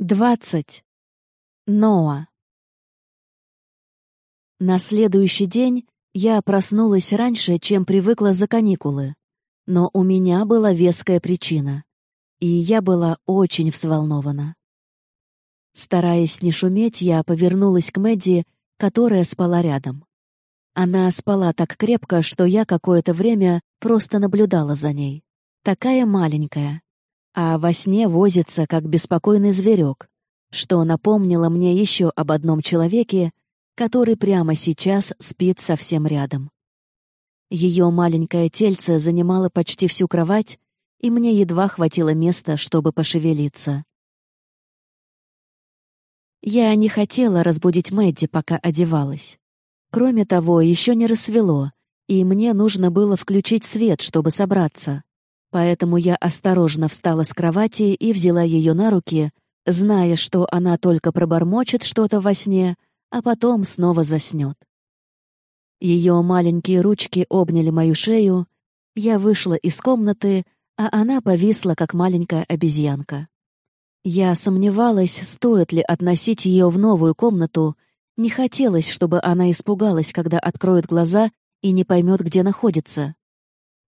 Двадцать. Ноа. На следующий день я проснулась раньше, чем привыкла за каникулы. Но у меня была веская причина. И я была очень взволнована. Стараясь не шуметь, я повернулась к Мэдди, которая спала рядом. Она спала так крепко, что я какое-то время просто наблюдала за ней. Такая маленькая, а во сне возится, как беспокойный зверек, что напомнило мне еще об одном человеке, который прямо сейчас спит совсем рядом. Ее маленькое тельце занимало почти всю кровать, и мне едва хватило места, чтобы пошевелиться. Я не хотела разбудить Мэдди, пока одевалась. Кроме того, еще не рассвело, и мне нужно было включить свет, чтобы собраться. Поэтому я осторожно встала с кровати и взяла ее на руки, зная, что она только пробормочет что-то во сне, а потом снова заснет. Ее маленькие ручки обняли мою шею, я вышла из комнаты, а она повисла, как маленькая обезьянка. Я сомневалась, стоит ли относить ее в новую комнату, не хотелось, чтобы она испугалась, когда откроет глаза и не поймет, где находится.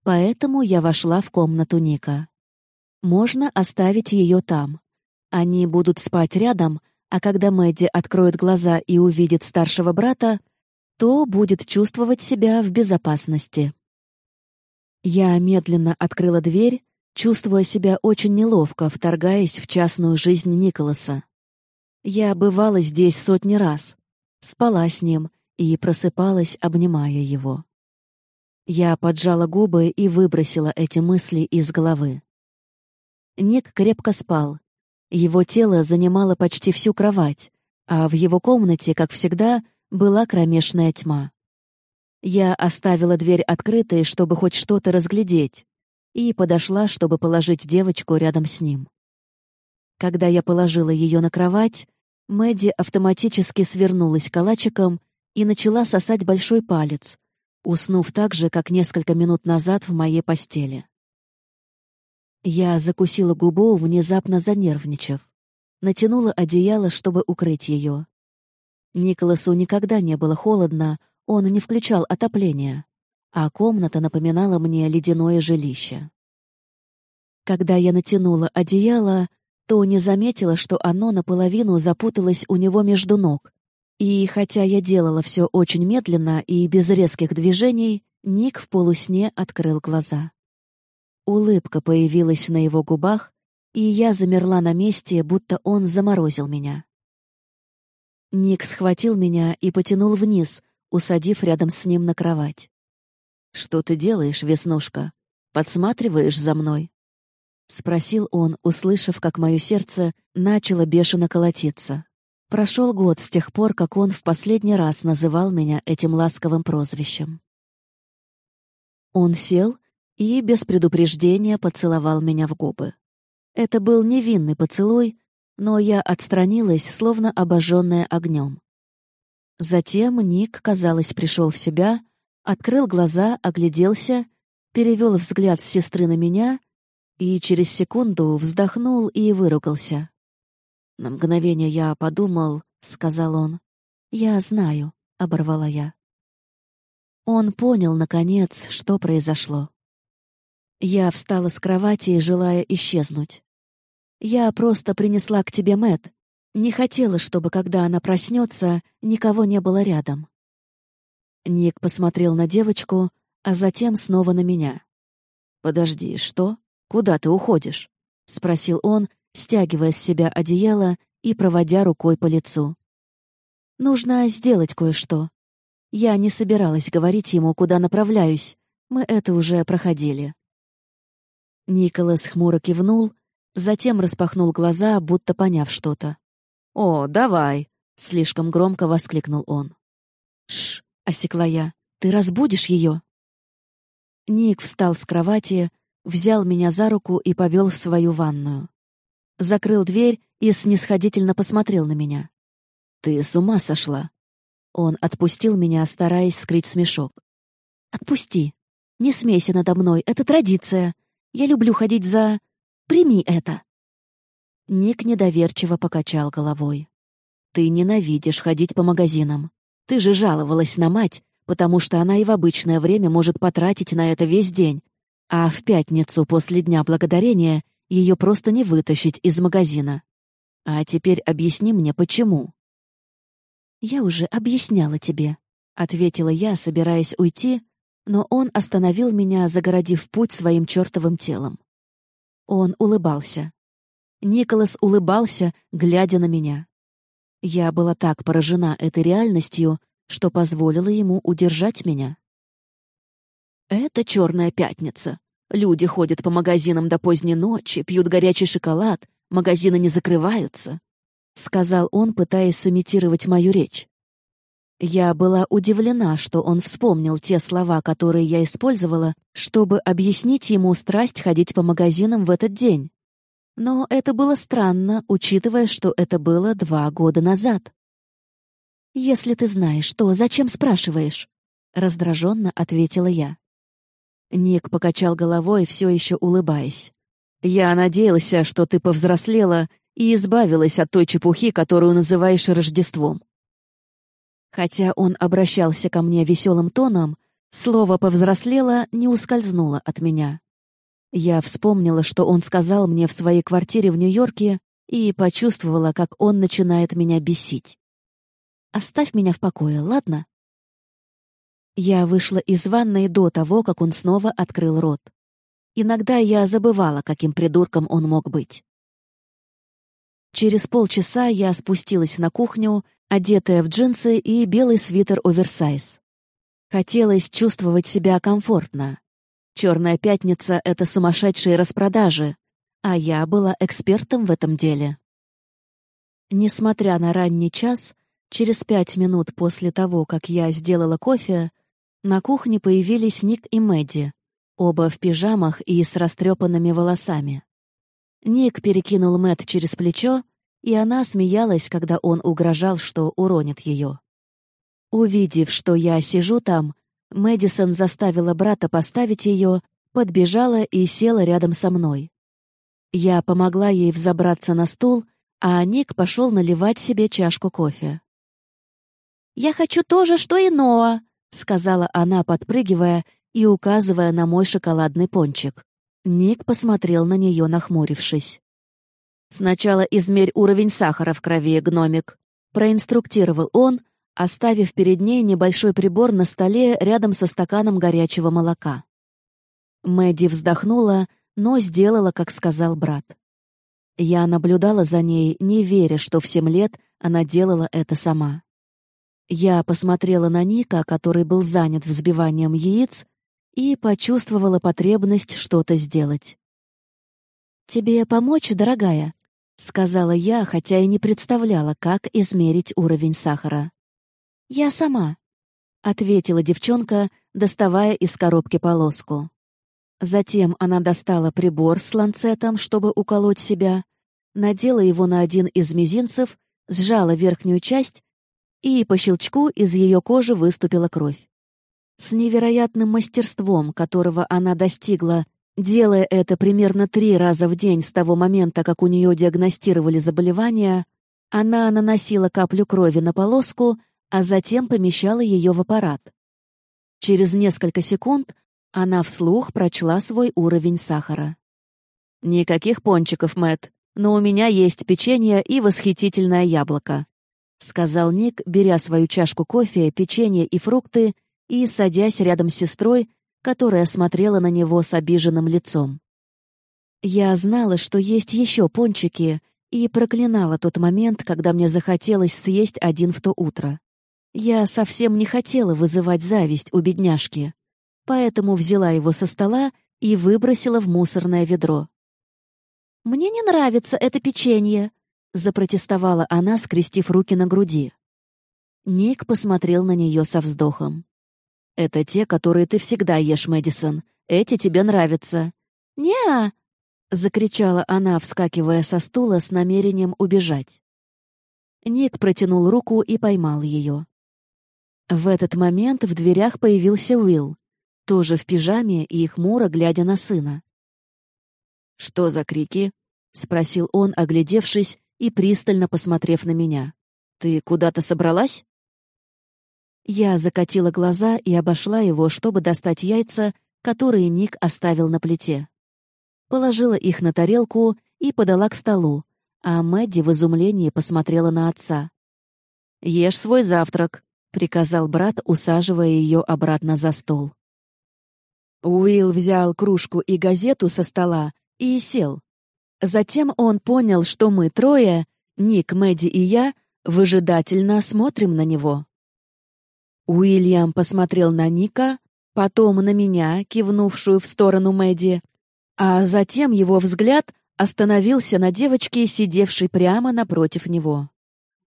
Поэтому я вошла в комнату Ника. Можно оставить ее там. Они будут спать рядом, а когда Мэдди откроет глаза и увидит старшего брата, то будет чувствовать себя в безопасности. Я медленно открыла дверь, чувствуя себя очень неловко, вторгаясь в частную жизнь Николаса. Я бывала здесь сотни раз, спала с ним и просыпалась, обнимая его. Я поджала губы и выбросила эти мысли из головы. Ник крепко спал. Его тело занимало почти всю кровать, а в его комнате, как всегда, была кромешная тьма. Я оставила дверь открытой, чтобы хоть что-то разглядеть, и подошла, чтобы положить девочку рядом с ним. Когда я положила ее на кровать, Мэдди автоматически свернулась калачиком и начала сосать большой палец, уснув так же, как несколько минут назад в моей постели. Я закусила губу, внезапно занервничав. Натянула одеяло, чтобы укрыть ее. Николасу никогда не было холодно, он не включал отопление, а комната напоминала мне ледяное жилище. Когда я натянула одеяло, то не заметила, что оно наполовину запуталось у него между ног, и хотя я делала все очень медленно и без резких движений, Ник в полусне открыл глаза. Улыбка появилась на его губах, и я замерла на месте, будто он заморозил меня. Ник схватил меня и потянул вниз, усадив рядом с ним на кровать. «Что ты делаешь, Веснушка? Подсматриваешь за мной?» — спросил он, услышав, как мое сердце начало бешено колотиться. Прошел год с тех пор, как он в последний раз называл меня этим ласковым прозвищем. Он сел и без предупреждения поцеловал меня в губы. Это был невинный поцелуй, но я отстранилась, словно обожженная огнем. Затем Ник, казалось, пришел в себя, открыл глаза, огляделся, перевел взгляд с сестры на меня и через секунду вздохнул и выругался. На мгновение я подумал, — сказал он. «Я знаю», — оборвала я. Он понял, наконец, что произошло. Я встала с кровати, желая исчезнуть. «Я просто принесла к тебе Мэт. Не хотела, чтобы, когда она проснется, никого не было рядом». Ник посмотрел на девочку, а затем снова на меня. «Подожди, что? Куда ты уходишь?» — спросил он, стягивая с себя одеяло и проводя рукой по лицу. «Нужно сделать кое-что. Я не собиралась говорить ему, куда направляюсь. Мы это уже проходили». Николас хмуро кивнул, затем распахнул глаза, будто поняв что-то. «О, давай!» — слишком громко воскликнул он. «Шш!» — осекла я. «Ты разбудишь ее?» Ник встал с кровати, взял меня за руку и повел в свою ванную закрыл дверь и снисходительно посмотрел на меня. «Ты с ума сошла!» Он отпустил меня, стараясь скрыть смешок. «Отпусти! Не смейся надо мной, это традиция. Я люблю ходить за... Прими это!» Ник недоверчиво покачал головой. «Ты ненавидишь ходить по магазинам. Ты же жаловалась на мать, потому что она и в обычное время может потратить на это весь день, а в пятницу после Дня Благодарения ее просто не вытащить из магазина. А теперь объясни мне, почему?» «Я уже объясняла тебе», — ответила я, собираясь уйти, но он остановил меня, загородив путь своим чертовым телом. Он улыбался. Николас улыбался, глядя на меня. Я была так поражена этой реальностью, что позволила ему удержать меня. «Это черная пятница. Люди ходят по магазинам до поздней ночи, пьют горячий шоколад, магазины не закрываются», — сказал он, пытаясь сымитировать мою речь. Я была удивлена, что он вспомнил те слова, которые я использовала, чтобы объяснить ему страсть ходить по магазинам в этот день. Но это было странно, учитывая, что это было два года назад. «Если ты знаешь, то зачем спрашиваешь?» — раздраженно ответила я. Ник покачал головой, все еще улыбаясь. «Я надеялся, что ты повзрослела и избавилась от той чепухи, которую называешь Рождеством. Хотя он обращался ко мне веселым тоном, слово «повзрослело» не ускользнуло от меня. Я вспомнила, что он сказал мне в своей квартире в Нью-Йорке, и почувствовала, как он начинает меня бесить. «Оставь меня в покое, ладно?» Я вышла из ванной до того, как он снова открыл рот. Иногда я забывала, каким придурком он мог быть. Через полчаса я спустилась на кухню, одетая в джинсы и белый свитер оверсайз. Хотелось чувствовать себя комфортно. Черная пятница — это сумасшедшие распродажи, а я была экспертом в этом деле. Несмотря на ранний час, через пять минут после того, как я сделала кофе, на кухне появились Ник и Мэдди, оба в пижамах и с растрепанными волосами. Ник перекинул Мэт через плечо, и она смеялась, когда он угрожал, что уронит ее. Увидев, что я сижу там, Мэдисон заставила брата поставить ее, подбежала и села рядом со мной. Я помогла ей взобраться на стул, а Ник пошел наливать себе чашку кофе. «Я хочу то же, что и Ноа», — сказала она, подпрыгивая и указывая на мой шоколадный пончик. Ник посмотрел на нее, нахмурившись. «Сначала измерь уровень сахара в крови, гномик», — проинструктировал он, оставив перед ней небольшой прибор на столе рядом со стаканом горячего молока. Мэдди вздохнула, но сделала, как сказал брат. Я наблюдала за ней, не веря, что в семь лет она делала это сама. Я посмотрела на Ника, который был занят взбиванием яиц, и почувствовала потребность что-то сделать. «Тебе помочь, дорогая?» — сказала я, хотя и не представляла, как измерить уровень сахара. «Я сама», — ответила девчонка, доставая из коробки полоску. Затем она достала прибор с ланцетом, чтобы уколоть себя, надела его на один из мизинцев, сжала верхнюю часть, и по щелчку из ее кожи выступила кровь. С невероятным мастерством, которого она достигла Делая это примерно три раза в день с того момента, как у нее диагностировали заболевание, она наносила каплю крови на полоску, а затем помещала ее в аппарат. Через несколько секунд она вслух прочла свой уровень сахара. «Никаких пончиков, Мэт, но у меня есть печенье и восхитительное яблоко», — сказал Ник, беря свою чашку кофе, печенье и фрукты и садясь рядом с сестрой, которая смотрела на него с обиженным лицом. Я знала, что есть еще пончики, и проклинала тот момент, когда мне захотелось съесть один в то утро. Я совсем не хотела вызывать зависть у бедняжки, поэтому взяла его со стола и выбросила в мусорное ведро. «Мне не нравится это печенье», — запротестовала она, скрестив руки на груди. Ник посмотрел на нее со вздохом. «Это те, которые ты всегда ешь, Мэдисон. Эти тебе нравятся». «Не-а!» закричала она, вскакивая со стула с намерением убежать. Ник протянул руку и поймал ее. В этот момент в дверях появился Уилл, тоже в пижаме и хмуро глядя на сына. «Что за крики?» — спросил он, оглядевшись и пристально посмотрев на меня. «Ты куда-то собралась?» Я закатила глаза и обошла его, чтобы достать яйца, которые Ник оставил на плите. Положила их на тарелку и подала к столу, а Мэдди в изумлении посмотрела на отца. «Ешь свой завтрак», — приказал брат, усаживая ее обратно за стол. Уилл взял кружку и газету со стола и сел. Затем он понял, что мы трое, Ник, Мэдди и я, выжидательно смотрим на него. Уильям посмотрел на Ника, потом на меня, кивнувшую в сторону Мэдди, а затем его взгляд остановился на девочке, сидевшей прямо напротив него.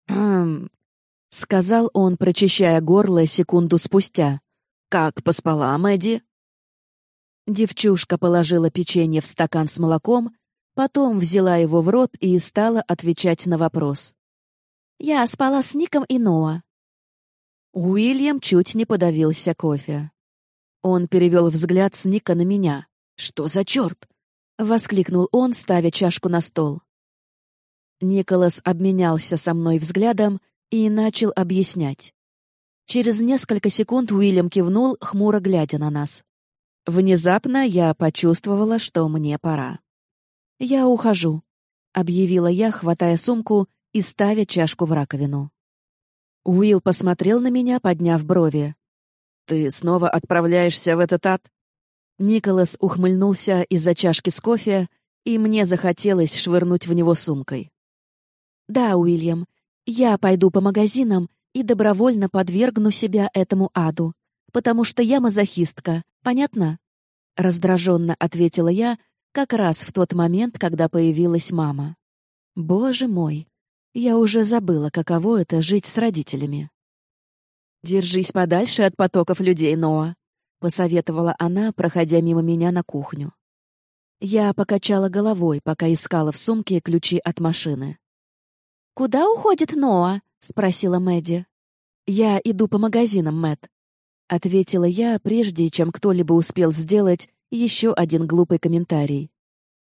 «Хм...» — сказал он, прочищая горло секунду спустя. «Как поспала, Мэдди?» Девчушка положила печенье в стакан с молоком, потом взяла его в рот и стала отвечать на вопрос. «Я спала с Ником и Ноа. Уильям чуть не подавился кофе. Он перевел взгляд с Ника на меня. «Что за черт?» — воскликнул он, ставя чашку на стол. Николас обменялся со мной взглядом и начал объяснять. Через несколько секунд Уильям кивнул, хмуро глядя на нас. Внезапно я почувствовала, что мне пора. «Я ухожу», — объявила я, хватая сумку и ставя чашку в раковину. Уилл посмотрел на меня, подняв брови. «Ты снова отправляешься в этот ад?» Николас ухмыльнулся из-за чашки с кофе, и мне захотелось швырнуть в него сумкой. «Да, Уильям, я пойду по магазинам и добровольно подвергну себя этому аду, потому что я мазохистка, понятно?» Раздраженно ответила я, как раз в тот момент, когда появилась мама. «Боже мой, я уже забыла, каково это — жить с родителями. «Держись подальше от потоков людей, Ноа», — посоветовала она, проходя мимо меня на кухню. Я покачала головой, пока искала в сумке ключи от машины. «Куда уходит Ноа?» — спросила Мэдди. «Я иду по магазинам, Мэт», — ответила я, прежде чем кто-либо успел сделать еще один глупый комментарий.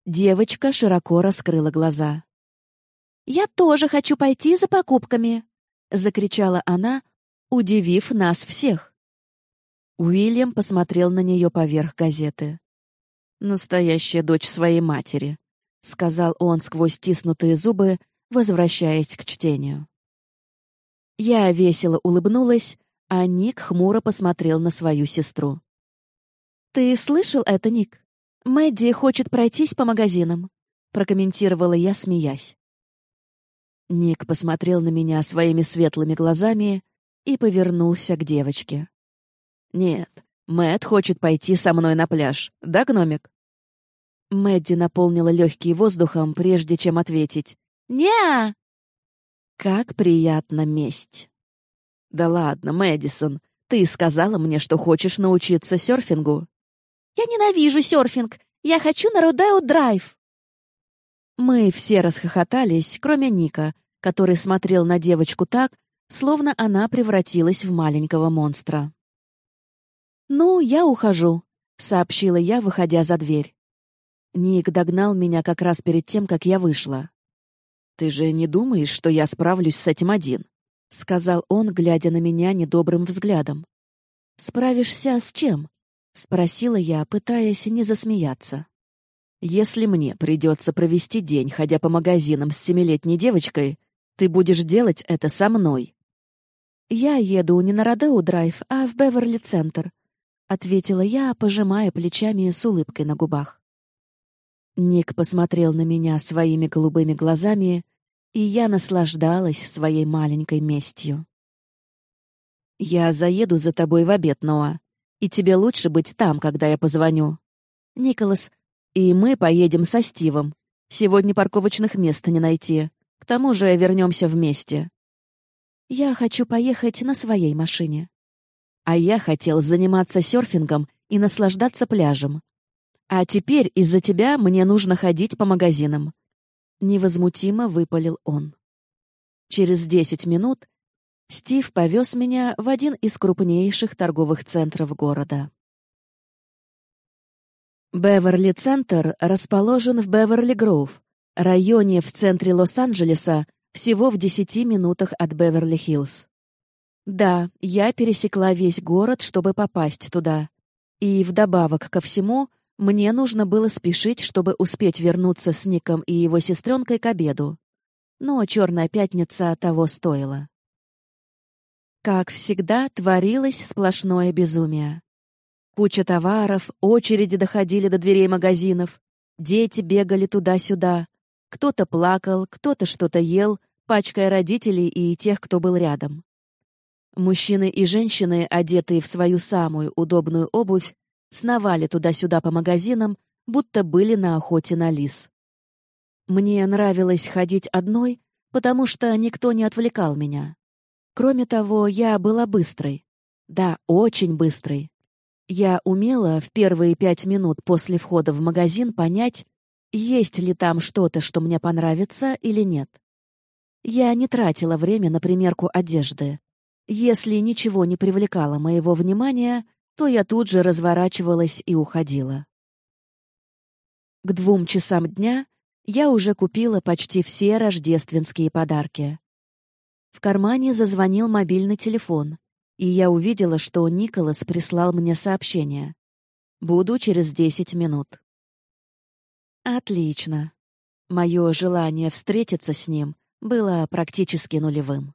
Девочка широко раскрыла глаза. «Я тоже хочу пойти за покупками!» — закричала она, удивив нас всех. Уильям посмотрел на нее поверх газеты. «Настоящая дочь своей матери», — сказал он сквозь стиснутые зубы, возвращаясь к чтению. Я весело улыбнулась, а Ник хмуро посмотрел на свою сестру. «Ты слышал это, Ник? Мэдди хочет пройтись по магазинам», — прокомментировала я, смеясь. Ник посмотрел на меня своими светлыми глазами и повернулся к девочке. «Нет, Мэт хочет пойти со мной на пляж, да, гномик?» Мэдди наполнила легкие воздухом, прежде чем ответить. не Как приятна месть. «Да ладно, Мэдисон, ты сказала мне, что хочешь научиться серфингу». «Я ненавижу серфинг! Я хочу на Родео Драйв!» Мы все расхохотались, кроме Ника, который смотрел на девочку так, словно она превратилась в маленького монстра. «Ну, я ухожу», — сообщила я, выходя за дверь. Ник догнал меня как раз перед тем, как я вышла. «Ты же не думаешь, что я справлюсь с этим один?» — сказал он, глядя на меня недобрым взглядом. «Справишься с чем?» — спросила я, пытаясь не засмеяться. Если мне придется провести день, ходя по магазинам с семилетней девочкой, ты будешь делать это со мной. Я еду не на Родео-драйв, а в Беверли-центр, ответила я, пожимая плечами с улыбкой на губах. Ник посмотрел на меня своими голубыми глазами, и я наслаждалась своей маленькой местью. «Я заеду за тобой в обед, Ноа, и тебе лучше быть там, когда я позвоню. Николас, и мы поедем со Стивом. Сегодня парковочных мест не найти. К тому же вернемся вместе. Я хочу поехать на своей машине. А я хотел заниматься серфингом и наслаждаться пляжем. А теперь из-за тебя мне нужно ходить по магазинам. Невозмутимо выпалил он. Через десять минут Стив повез меня в один из крупнейших торговых центров города. Беверли-центр расположен в Беверли-Гроув, районе в центре Лос-Анджелеса, всего в десяти минутах от Беверли-Хиллз. Да, я пересекла весь город, чтобы попасть туда. И вдобавок ко всему, мне нужно было спешить, чтобы успеть вернуться с Ником и его сестренкой к обеду. Но Черная пятница того стоила. Как всегда, творилось сплошное безумие. Куча товаров, очереди доходили до дверей магазинов, дети бегали туда-сюда. Кто-то плакал, кто-то что-то ел, пачкая родителей и тех, кто был рядом. Мужчины и женщины, одетые в свою самую удобную обувь, сновали туда-сюда по магазинам, будто были на охоте на лис. Мне нравилось ходить одной, потому что никто не отвлекал меня. Кроме того, я была быстрой. Да, очень быстрой. Я умела в первые пять минут после входа в магазин понять, есть ли там что-то, что мне понравится или нет. Я не тратила время на примерку одежды. Если ничего не привлекало моего внимания, то я тут же разворачивалась и уходила. К двум часам дня я уже купила почти все рождественские подарки. В кармане зазвонил мобильный телефон, и я увидела, что Николас прислал мне сообщение. «Буду через десять минут». Отлично. Мое желание встретиться с ним было практически нулевым.